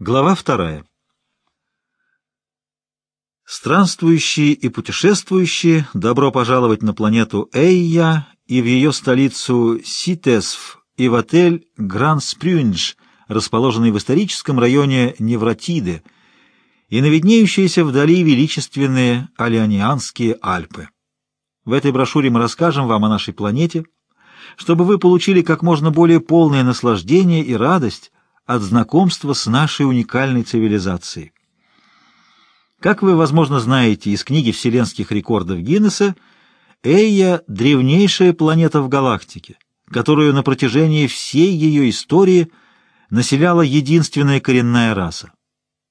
Глава вторая. Странствующие и путешествующие, добро пожаловать на планету Эйя и в ее столицу Ситесв и в отель Гранд Спрюндж, расположенный в историческом районе Невратиды, и на виднеющиеся вдали величественные Алианианские Альпы. В этой брошюре мы расскажем вам о нашей планете, чтобы вы получили как можно более полное наслаждение и радость от знакомства с нашей уникальной цивилизацией. Как вы, возможно, знаете из книги вселенских рекордов Гиннесса, Эйя — древнейшая планета в галактике, которую на протяжении всей ее истории населяла единственная коренная раса.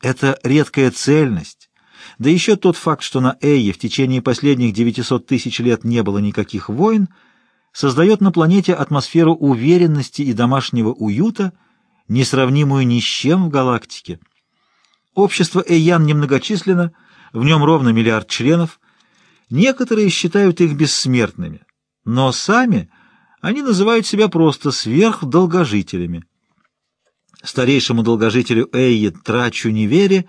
Это редкая цельность, да еще тот факт, что на Эйе в течение последних 900 тысяч лет не было никаких войн, создает на планете атмосферу уверенности и домашнего уюта — несравнимую ни с чем в галактике. Общество Эйян немногочисленно, в нем ровно миллиард членов. Некоторые считают их бессмертными, но сами они называют себя просто сверхдолгожителями. Старейшему долгожителю Эйи Трачу Невере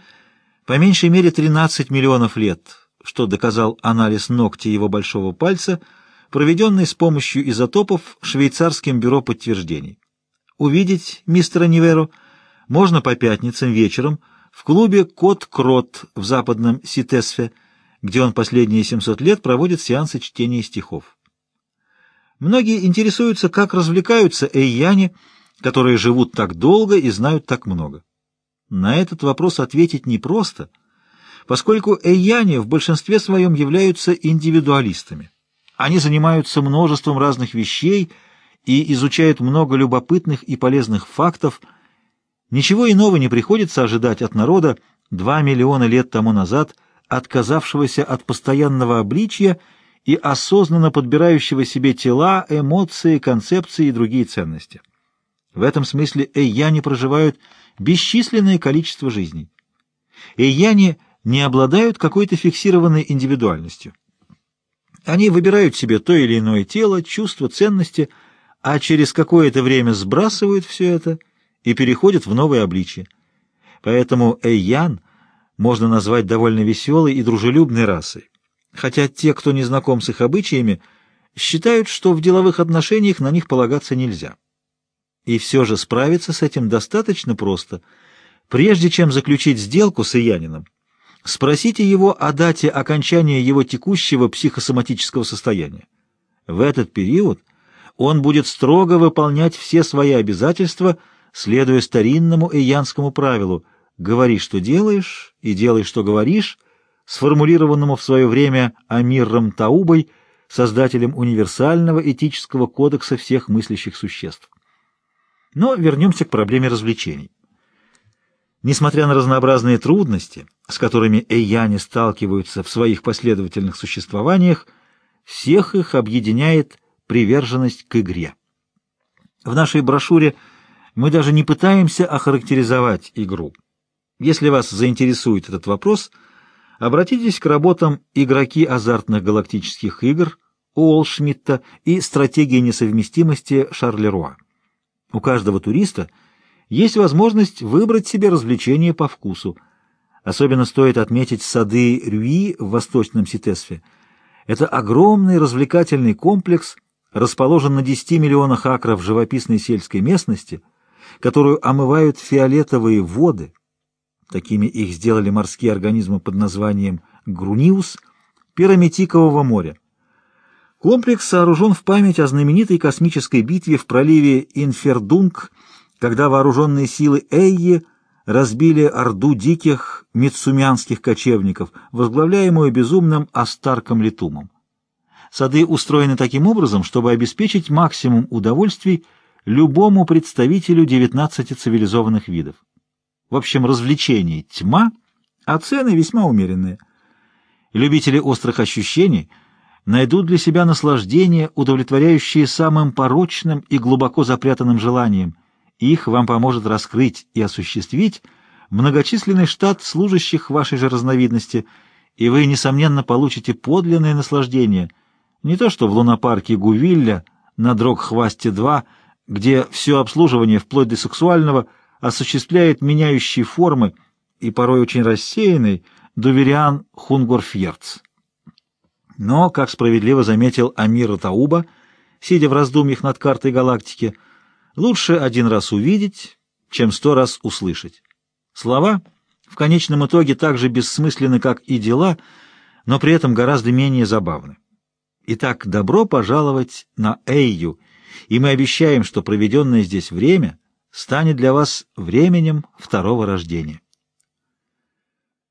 по меньшей мере 13 миллионов лет, что доказал анализ ногтя его большого пальца, проведенный с помощью изотопов швейцарским бюро подтверждений. Увидеть мистера Ниверу можно по пятницам вечером в клубе «Кот-Крот» в западном Ситесфе, где он последние 700 лет проводит сеансы чтения стихов. Многие интересуются, как развлекаются эйяне, которые живут так долго и знают так много. На этот вопрос ответить непросто, поскольку эйяне в большинстве своем являются индивидуалистами. Они занимаются множеством разных вещей – и изучают много любопытных и полезных фактов, ничего иного не приходится ожидать от народа два миллиона лет тому назад, отказавшегося от постоянного обличья и осознанно подбирающего себе тела, эмоции, концепции и другие ценности. В этом смысле эйяне проживают бесчисленное количество жизней. Эйяне не обладают какой-то фиксированной индивидуальностью. Они выбирают себе то или иное тело, чувства, ценности – а через какое-то время сбрасывают все это и переходят в новое обличие. Поэтому Эйян можно назвать довольно веселой и дружелюбной расой, хотя те, кто не знаком с их обычаями, считают, что в деловых отношениях на них полагаться нельзя. И все же справиться с этим достаточно просто. Прежде чем заключить сделку с Иянином, спросите его о дате окончания его текущего психосоматического состояния. В этот период он будет строго выполнять все свои обязательства, следуя старинному эйянскому правилу «говори, что делаешь, и делай, что говоришь», сформулированному в свое время Амиром Таубой, создателем универсального этического кодекса всех мыслящих существ. Но вернемся к проблеме развлечений. Несмотря на разнообразные трудности, с которыми эйяне сталкиваются в своих последовательных существованиях, всех их объединяет приверженность к игре. В нашей брошюре мы даже не пытаемся охарактеризовать игру. Если вас заинтересует этот вопрос, обратитесь к работам «Игроки азартных галактических игр» Уолл-Шмидта и «Стратегия несовместимости» Шарлеруа. У каждого туриста есть возможность выбрать себе развлечение по вкусу. Особенно стоит отметить сады Рюи в Восточном Ситесфе. Это огромный развлекательный комплекс – расположен на 10 миллионах акров живописной сельской местности, которую омывают фиолетовые воды, такими их сделали морские организмы под названием груниус, пирамитикового моря. Комплекс сооружен в память о знаменитой космической битве в проливе Инфердунг, когда вооруженные силы Эйи разбили орду диких митсумянских кочевников, возглавляемую безумным Астарком Летумом. Сады устроены таким образом, чтобы обеспечить максимум удовольствий любому представителю 19 цивилизованных видов. В общем, развлечений тьма, а цены весьма умеренные. Любители острых ощущений найдут для себя наслаждение, удовлетворяющее самым порочным и глубоко запрятанным желанием. Их вам поможет раскрыть и осуществить многочисленный штат служащих вашей же разновидности, и вы, несомненно, получите подлинное наслаждение – не то что в лунопарке Гувилля на Дрогхвасте-2, где все обслуживание, вплоть до сексуального, осуществляет меняющие формы и порой очень рассеянный Дувериан Хунгорфьерц. Но, как справедливо заметил Амир Тауба, сидя в раздумьях над картой галактики, лучше один раз увидеть, чем сто раз услышать. Слова в конечном итоге так же бессмысленны, как и дела, но при этом гораздо менее забавны. Итак, добро пожаловать на Эйю, и мы обещаем, что проведенное здесь время станет для вас временем второго рождения.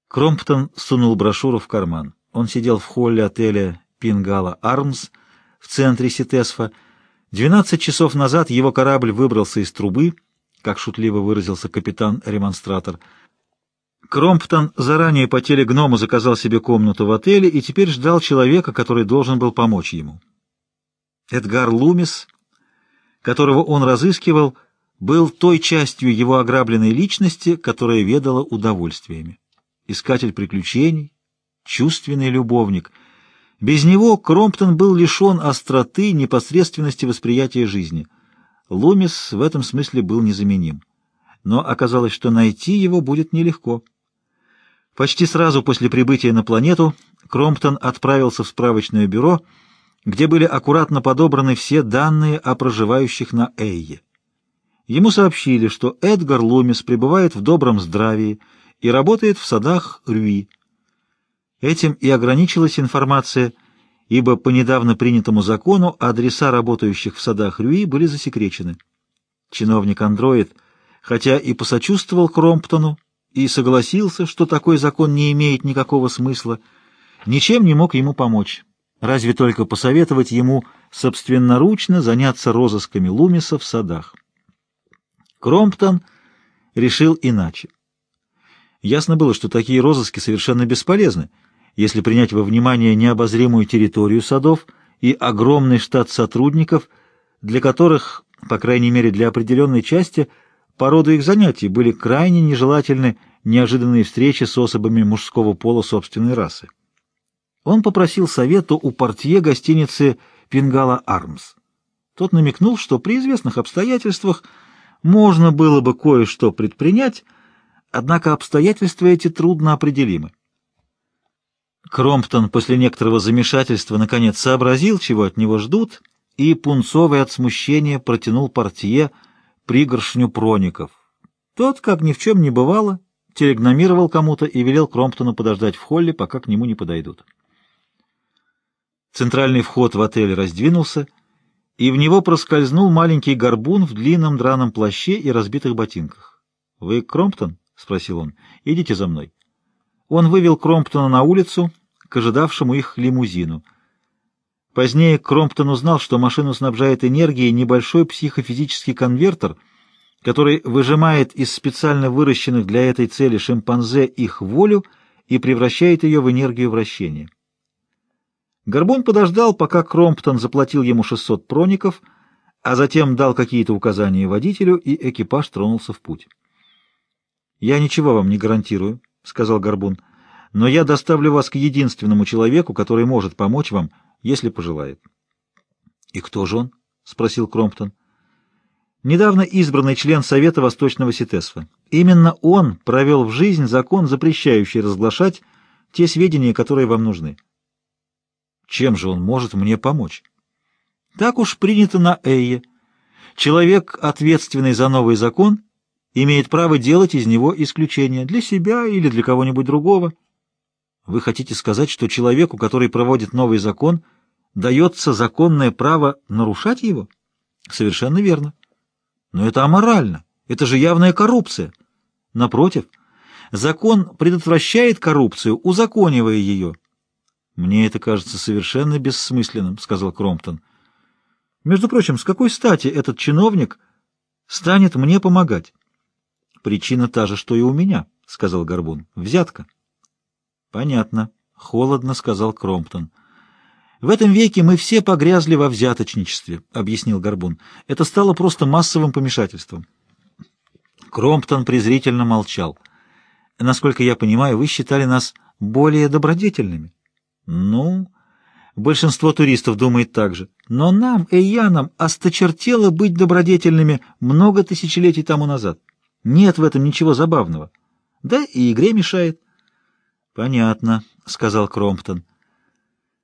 Кромптон сунул брошюру в карман. Он сидел в холле отеля «Пингала Армс» в центре Ситесфа. Двенадцать часов назад его корабль выбрался из трубы, как шутливо выразился капитан-ремонстратор. Кромптон заранее по телегному заказал себе комнату в отеле и теперь ждал человека, который должен был помочь ему. Эдгар Лумис, которого он разыскивал, был той частью его ограбленной личности, которая ведала удовольствиями. Искатель приключений, чувственный любовник. Без него Кромптон был лишен остроты, непосредственности восприятия жизни. Лумис в этом смысле был незаменим. Но оказалось, что найти его будет нелегко. Почти сразу после прибытия на планету Кромптон отправился в справочное бюро, где были аккуратно подобраны все данные о проживающих на Эйе. Ему сообщили, что Эдгар Лумис пребывает в добром здравии и работает в садах Рюи. Этим и ограничилась информация, ибо по недавно принятому закону адреса работающих в садах Рюи были засекречены. Чиновник-андроид, хотя и посочувствовал Кромптону и согласился, что такой закон не имеет никакого смысла, ничем не мог ему помочь, разве только посоветовать ему собственноручно заняться розысками Лумиса в садах. Кромптон решил иначе. Ясно было, что такие розыски совершенно бесполезны, если принять во внимание необозримую территорию садов и огромный штат сотрудников, для которых, по крайней мере для определенной части, по роду их занятий были крайне нежелательны неожиданные встречи с особами мужского пола собственной расы. Он попросил совету у портье гостиницы «Пингала Армс». Тот намекнул, что при известных обстоятельствах можно было бы кое-что предпринять, однако обстоятельства эти трудно определимы. Кромптон после некоторого замешательства наконец сообразил, чего от него ждут, и, пунцовый от смущения, протянул портье пригоршню проников. Тот, как ни в чем не бывало, телегномировал кому-то и велел Кромптону подождать в холле, пока к нему не подойдут. Центральный вход в отель раздвинулся, и в него проскользнул маленький горбун в длинном драном плаще и разбитых ботинках. — Вы Кромптон? — спросил он. — Идите за мной. Он вывел Кромптона на улицу к ожидавшему их лимузину. Позднее Кромптон узнал, что машину снабжает энергией небольшой психофизический конвертер, который выжимает из специально выращенных для этой цели шимпанзе их волю и превращает ее в энергию вращения. Горбун подождал, пока Кромптон заплатил ему 600 проников, а затем дал какие-то указания водителю, и экипаж тронулся в путь. «Я ничего вам не гарантирую», — сказал Горбун, — «но я доставлю вас к единственному человеку, который может помочь вам, если пожелает». «И кто же он?» — спросил Кромптон. «Недавно избранный член Совета Восточного Ситесфа. Именно он провел в жизнь закон, запрещающий разглашать те сведения, которые вам нужны». «Чем же он может мне помочь?» «Так уж принято на Эйе. Человек, ответственный за новый закон, — имеет право делать из него исключение для себя или для кого-нибудь другого. Вы хотите сказать, что человеку, который проводит новый закон, дается законное право нарушать его? Совершенно верно. Но это аморально. Это же явная коррупция. Напротив, закон предотвращает коррупцию, узаконивая ее. Мне это кажется совершенно бессмысленным, сказал Кромптон. Между прочим, с какой стати этот чиновник станет мне помогать? Причина та же, что и у меня, — сказал Горбун. — Взятка. — Понятно, — холодно сказал Кромптон. — В этом веке мы все погрязли во взяточничестве, — объяснил Горбун. — Это стало просто массовым помешательством. Кромптон презрительно молчал. — Насколько я понимаю, вы считали нас более добродетельными. — Ну, большинство туристов думает так же. Но нам, эйянам, осточертело быть добродетельными много тысячелетий тому назад. Нет в этом ничего забавного. Да и игре мешает. Понятно, сказал Кромптон.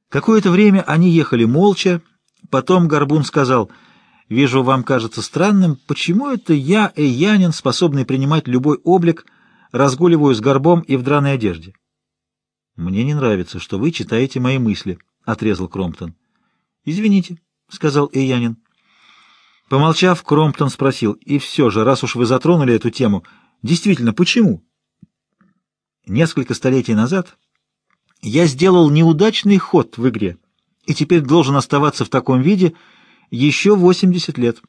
Какое-то время они ехали молча. Потом Горбун сказал, «Вижу, вам кажется странным, почему это я, эйянин, способный принимать любой облик, разгуливаю с горбом и в драной одежде?» «Мне не нравится, что вы читаете мои мысли», — отрезал Кромптон. «Извините», — сказал эйянин. Помолчав, Кромптон спросил, «И все же, раз уж вы затронули эту тему, действительно, почему?» Несколько столетий назад я сделал неудачный ход в игре и теперь должен оставаться в таком виде еще 80 лет.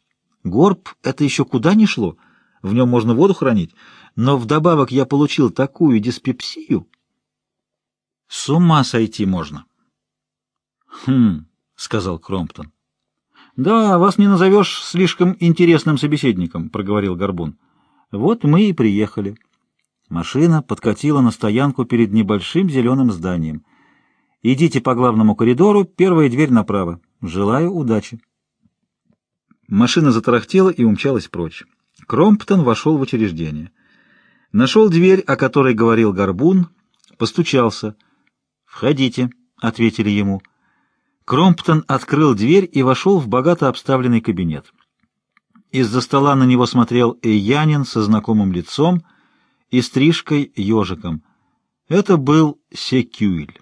Горб — это еще куда ни шло, в нем можно воду хранить, но вдобавок я получил такую диспепсию. С ума сойти можно. — Хм, — сказал Кромптон. — Да, вас не назовешь слишком интересным собеседником, — проговорил Горбун. — Вот мы и приехали. Машина подкатила на стоянку перед небольшим зеленым зданием. «Идите по главному коридору, первая дверь направо. Желаю удачи». Машина затарахтела и умчалась прочь. Кромптон вошел в учреждение. Нашел дверь, о которой говорил Горбун, постучался. «Входите», — ответили ему. Кромптон открыл дверь и вошел в богато обставленный кабинет. Из-за стола на него смотрел Эйянин со знакомым лицом — и стрижкой ежиком. Это был Секюль.